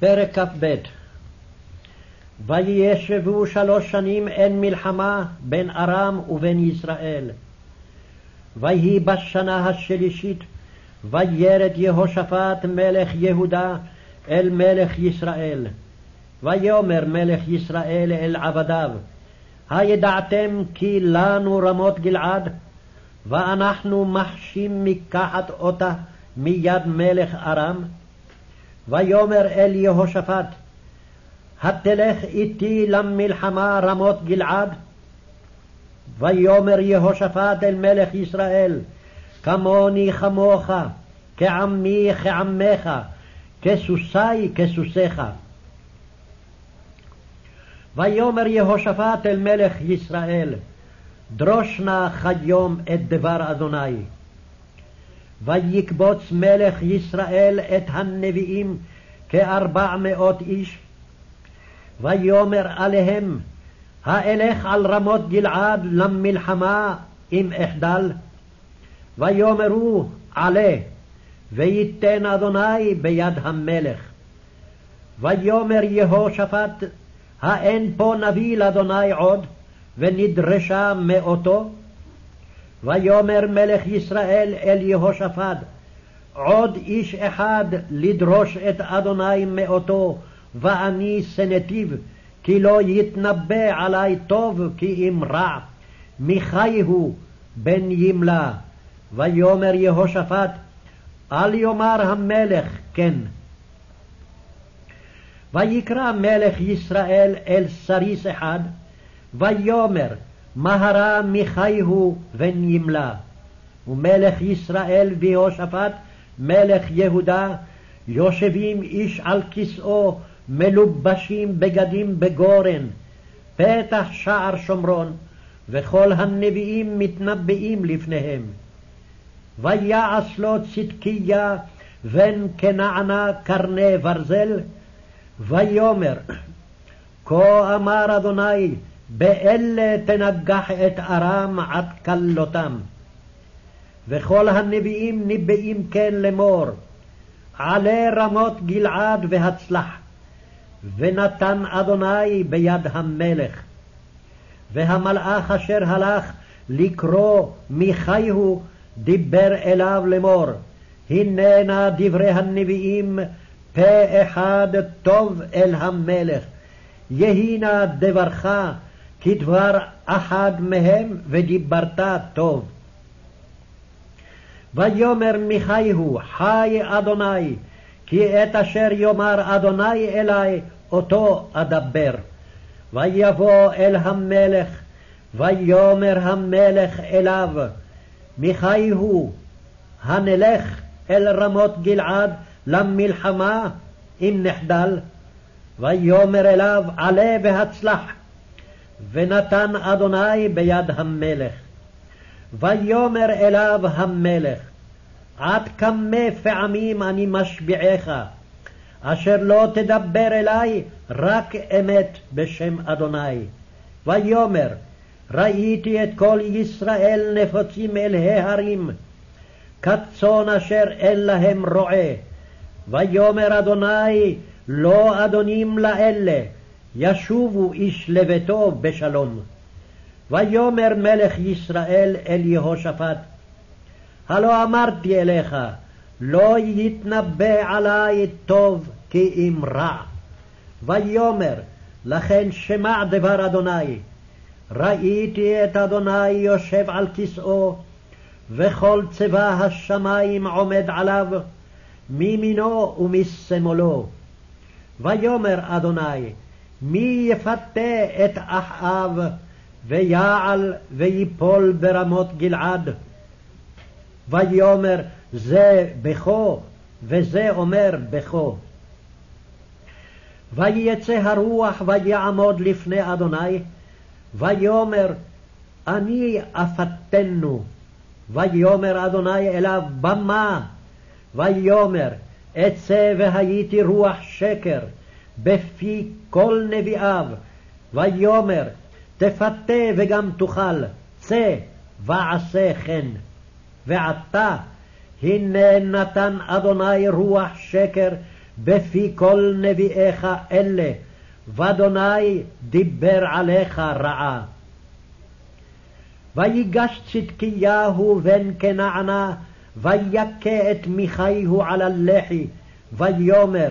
פרק כ"ב וישבו שלוש שנים אין מלחמה בין ארם ובין ישראל. ויהי בשנה השלישית וירד יהושפט מלך יהודה אל מלך ישראל. ויאמר מלך ישראל אל עבדיו, הידעתם כי לנו רמות גלעד, ואנחנו מחשים מקחת אותה מיד מלך ארם? ויאמר אל יהושפט, התלך איתי למלחמה רמות גלעד? ויאמר יהושפט אל מלך ישראל, כמוני כמוך, כעמי כעמך, כסוסי כסוסיך. ויאמר יהושפט אל מלך ישראל, דרוש נא כיום את דבר אדוני. ויקבוץ מלך ישראל את הנביאים כארבע מאות איש, ויאמר עליהם, האלך על רמות גלעד למלחמה אם אחדל? ויאמרו עלה, ויתן אדוני ביד המלך. ויאמר יהושפט, האין פה נביא לאדוני עוד, ונדרשה מאותו? ויאמר מלך ישראל אל יהושפט, עוד איש אחד לדרוש את אדוני מאותו, ואני שנאתיו, כי לא יתנבא עלי טוב כי אם רע, מחי הוא בן ימלה. ויאמר יהושפט, אל יאמר המלך כן. ויקרא מלך ישראל אל סריס אחד, ויאמר מהרה מחי הוא בן. ומלך ישראל ויהושפט מלך יהודה יושבים איש על כסאו מלובשים בגדים בגורן, פתח שער שומרון, וכל הנביאים מתנבאים לפניהם. ויעש לו צדקיה בן כנענה קרני ברזל, ויאמר כה אמר אדוני באלה תנגח את ארם עד כלותם. וכל הנביאים ניבאים כן לאמור עלי רמות גלעד והצלח ונתן אדוני ביד המלך. והמלאך אשר הלך לקרוא מחי הוא דיבר אליו לאמור הננה דברי הנביאים פה אחד טוב אל המלך יהי נא דברך כדבר אחד מהם ודיברת טוב. ויאמר מיכיהו חי אדוני כי את אשר יאמר אדוני אלי אותו אדבר. ויבוא אל המלך ויאמר המלך אליו מיכיהו הנלך אל רמות גלעד למלחמה אם נחדל ויאמר אליו עלה והצלח ונתן אדוני ביד המלך. ויאמר אליו המלך, עד כמה פעמים אני משביעך, אשר לא תדבר אלי רק אמת בשם אדוני. ויאמר, ראיתי את כל ישראל נפוצים אל ההרים, כצאן אשר אין להם רועה. ויאמר אדוני, לא אדונים לאלה, ישובו איש לביתו בשלום. ויאמר מלך ישראל אל יהושפט, הלא אמרתי אליך, לא יתנבא עלי טוב כי אם רע. ויאמר, לכן שמע דבר אדוני, ראיתי את אדוני יושב על כסאו, וכל צבא השמים עומד עליו, מימינו ומשמאלו. ויאמר אדוני, מי יפתה את אחאב ויעל ויפול ברמות גלעד? ויאמר זה בכו וזה אומר בכו. ויצא הרוח ויעמוד לפני אדוני ויאמר אני אפתנו ויאמר אדוני אליו במה ויאמר אצא והייתי רוח שקר בפי כל נביאיו, ויאמר תפתה וגם תאכל, צא ועשה כן. ועתה הנה נתן אדוני רוח שקר בפי כל נביאיך אלה, ואדוני דיבר עליך רעה. ויגש צדקיהו בן כנענה, ויכה את מיכיהו על הלחי, ויאמר,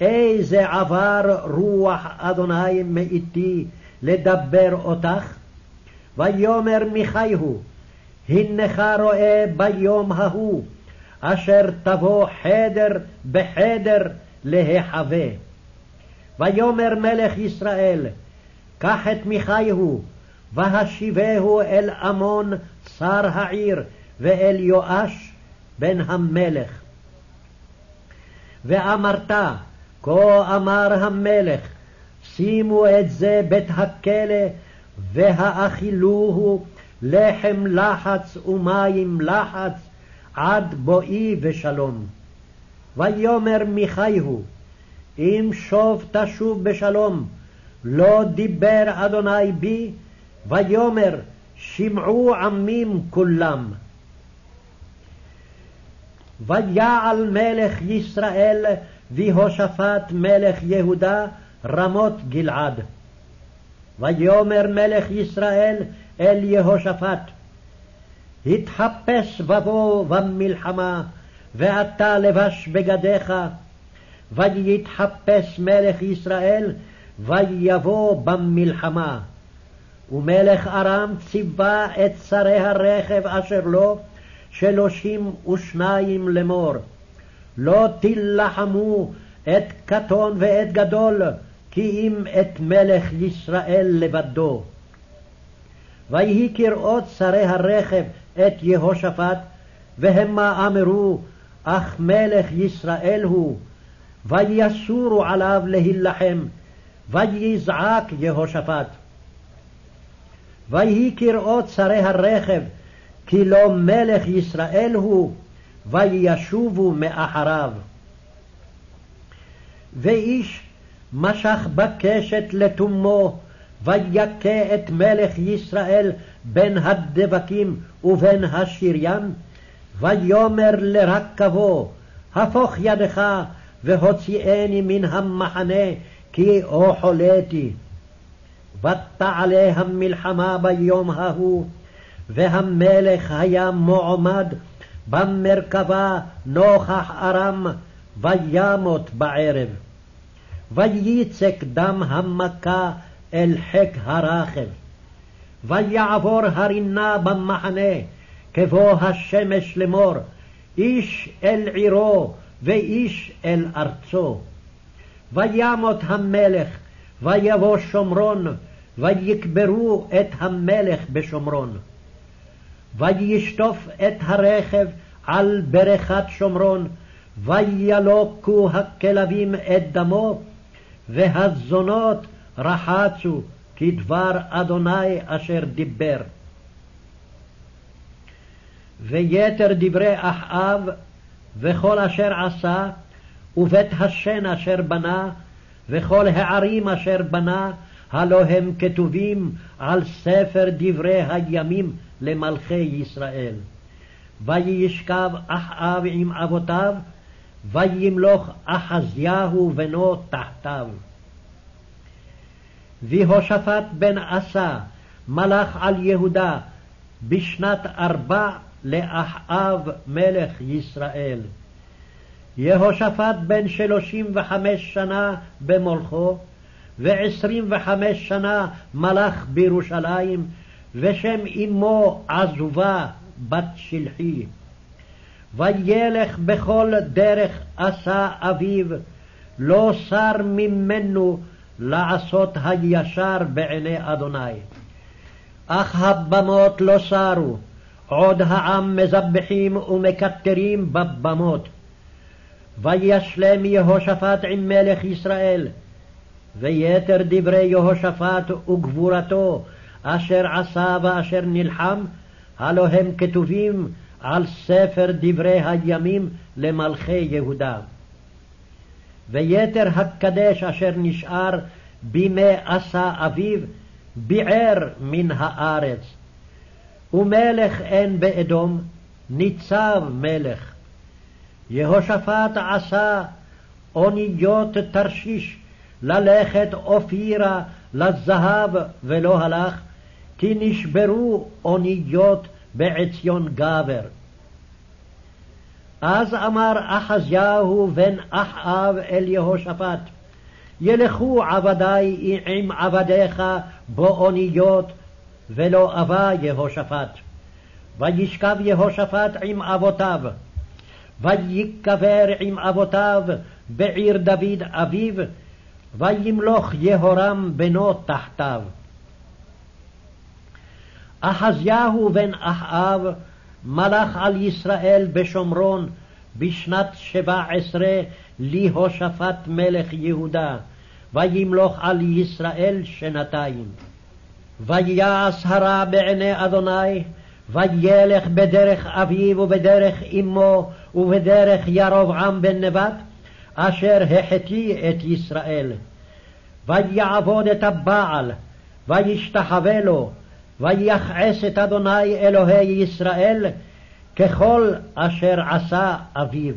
איזה עבר רוח אדוני מאיתי לדבר אותך? ויאמר מיכיהו, הנך רואה ביום ההוא, אשר תבוא חדר בחדר להיחווה. ויאמר מלך ישראל, קח את מיכיהו, והשיבהו אל עמון שר העיר, ואל יואש בן המלך. ואמרת, כה אמר המלך, שימו את זה בית הכלא, והאכילוהו לחם לחץ ומים לחץ, עד בואי ושלום. ויאמר מיכיהו, אם שוב תשוב בשלום, לא דיבר אדוני בי, ויאמר שמעו עמים כולם. ויעל מלך ישראל והושפט מלך יהודה רמות גלעד. ויאמר מלך ישראל אל יהושפט, התחפש בבוא במלחמה, ואתה לבש בגדיך, ויתחפש מלך ישראל, ויבוא במלחמה. ומלך ארם ציווה את שרי הרכב אשר לו, שלושים ושניים לאמור. לא תילחמו את קטון ואת גדול, כי אם את מלך ישראל לבדו. ויהי כראות שרי הרכב את יהושפט, והמה אמרו, אך מלך ישראל הוא, ויסורו עליו להילחם, ויזעק יהושפט. ויהי כראות שרי הרכב, כי לא מלך ישראל הוא, וישובו מאחריו. ואיש משך בקשת לתומו, ויכה את מלך ישראל בין הדבקים ובין השריין, ויאמר לרכבו, הפוך ידך והוציאני מן המחנה, כי אוכלתי. ותעלה המלחמה ביום ההוא, והמלך היה מועמד במרכבה נוכח ארם, וימות בערב. וייצק דם המכה אל חק הרכב. ויעבור הרינה במחנה, כבוא השמש לאמור, איש אל עירו ואיש אל ארצו. וימות המלך, ויבוא שומרון, ויקברו את המלך בשומרון. וישטוף את הרכב על ברכת שומרון, וילוקו הכלבים את דמו, והזונות רחצו כדבר אדוני אשר דיבר. ויתר דברי אחאב וכל אשר עשה, ובית השן אשר בנה, וכל הערים אשר בנה, הלא הם כתובים על ספר דברי הימים למלכי ישראל. וישכב אחאב עם אבותיו, וימלוך אחזיהו בנו תחתיו. והושפט בן עשה מלך על יהודה בשנת ארבע לאחאב מלך ישראל. יהושפט בן שלושים וחמש שנה במולכו, ועשרים וחמש שנה מלך בירושלים, ושם אמו עזובה בת שלחי. וילך בכל דרך עשה אביו, לא סר ממנו לעשות הישר בעיני אדוני. אך הבמות לא סרו, עוד העם מזבחים ומקטרים בבמות. וישלם יהושפט עם מלך ישראל, ויתר דברי יהושפט וגבורתו אשר עשה ואשר נלחם, הלא הם כתובים על ספר דברי הימים למלכי יהודה. ויתר הקדש אשר נשאר בימי עשה אביו, ביער מן הארץ. ומלך אין באדום, ניצב מלך. יהושפט עשה אוניות תרשיש, ללכת אופירה לזהב ולא הלך, כי נשברו אוניות בעציון גבר. אז אמר אחזיהו בן אחאב אל יהושפט, ילכו עבדי עם עבדיך באוניות, ולא אבה יהושפט. וישכב יהושפט עם אבותיו, ויקבר עם אבותיו בעיר דוד אביו, וימלוך יהורם בנו תחתיו. אחזיהו בן אחאב מלך על ישראל בשומרון בשנת שבע עשרה להושפט מלך יהודה, וימלוך על ישראל שנתיים. ויעש הרע בעיני אדוני, וילך בדרך אביו ובדרך אמו ובדרך ירבעם בן נבט, אשר החטיא את ישראל. ויעבוד את הבעל, וישתחווה לו, ויכעס את אדוני אלוהי ישראל, ככל אשר עשה אביו.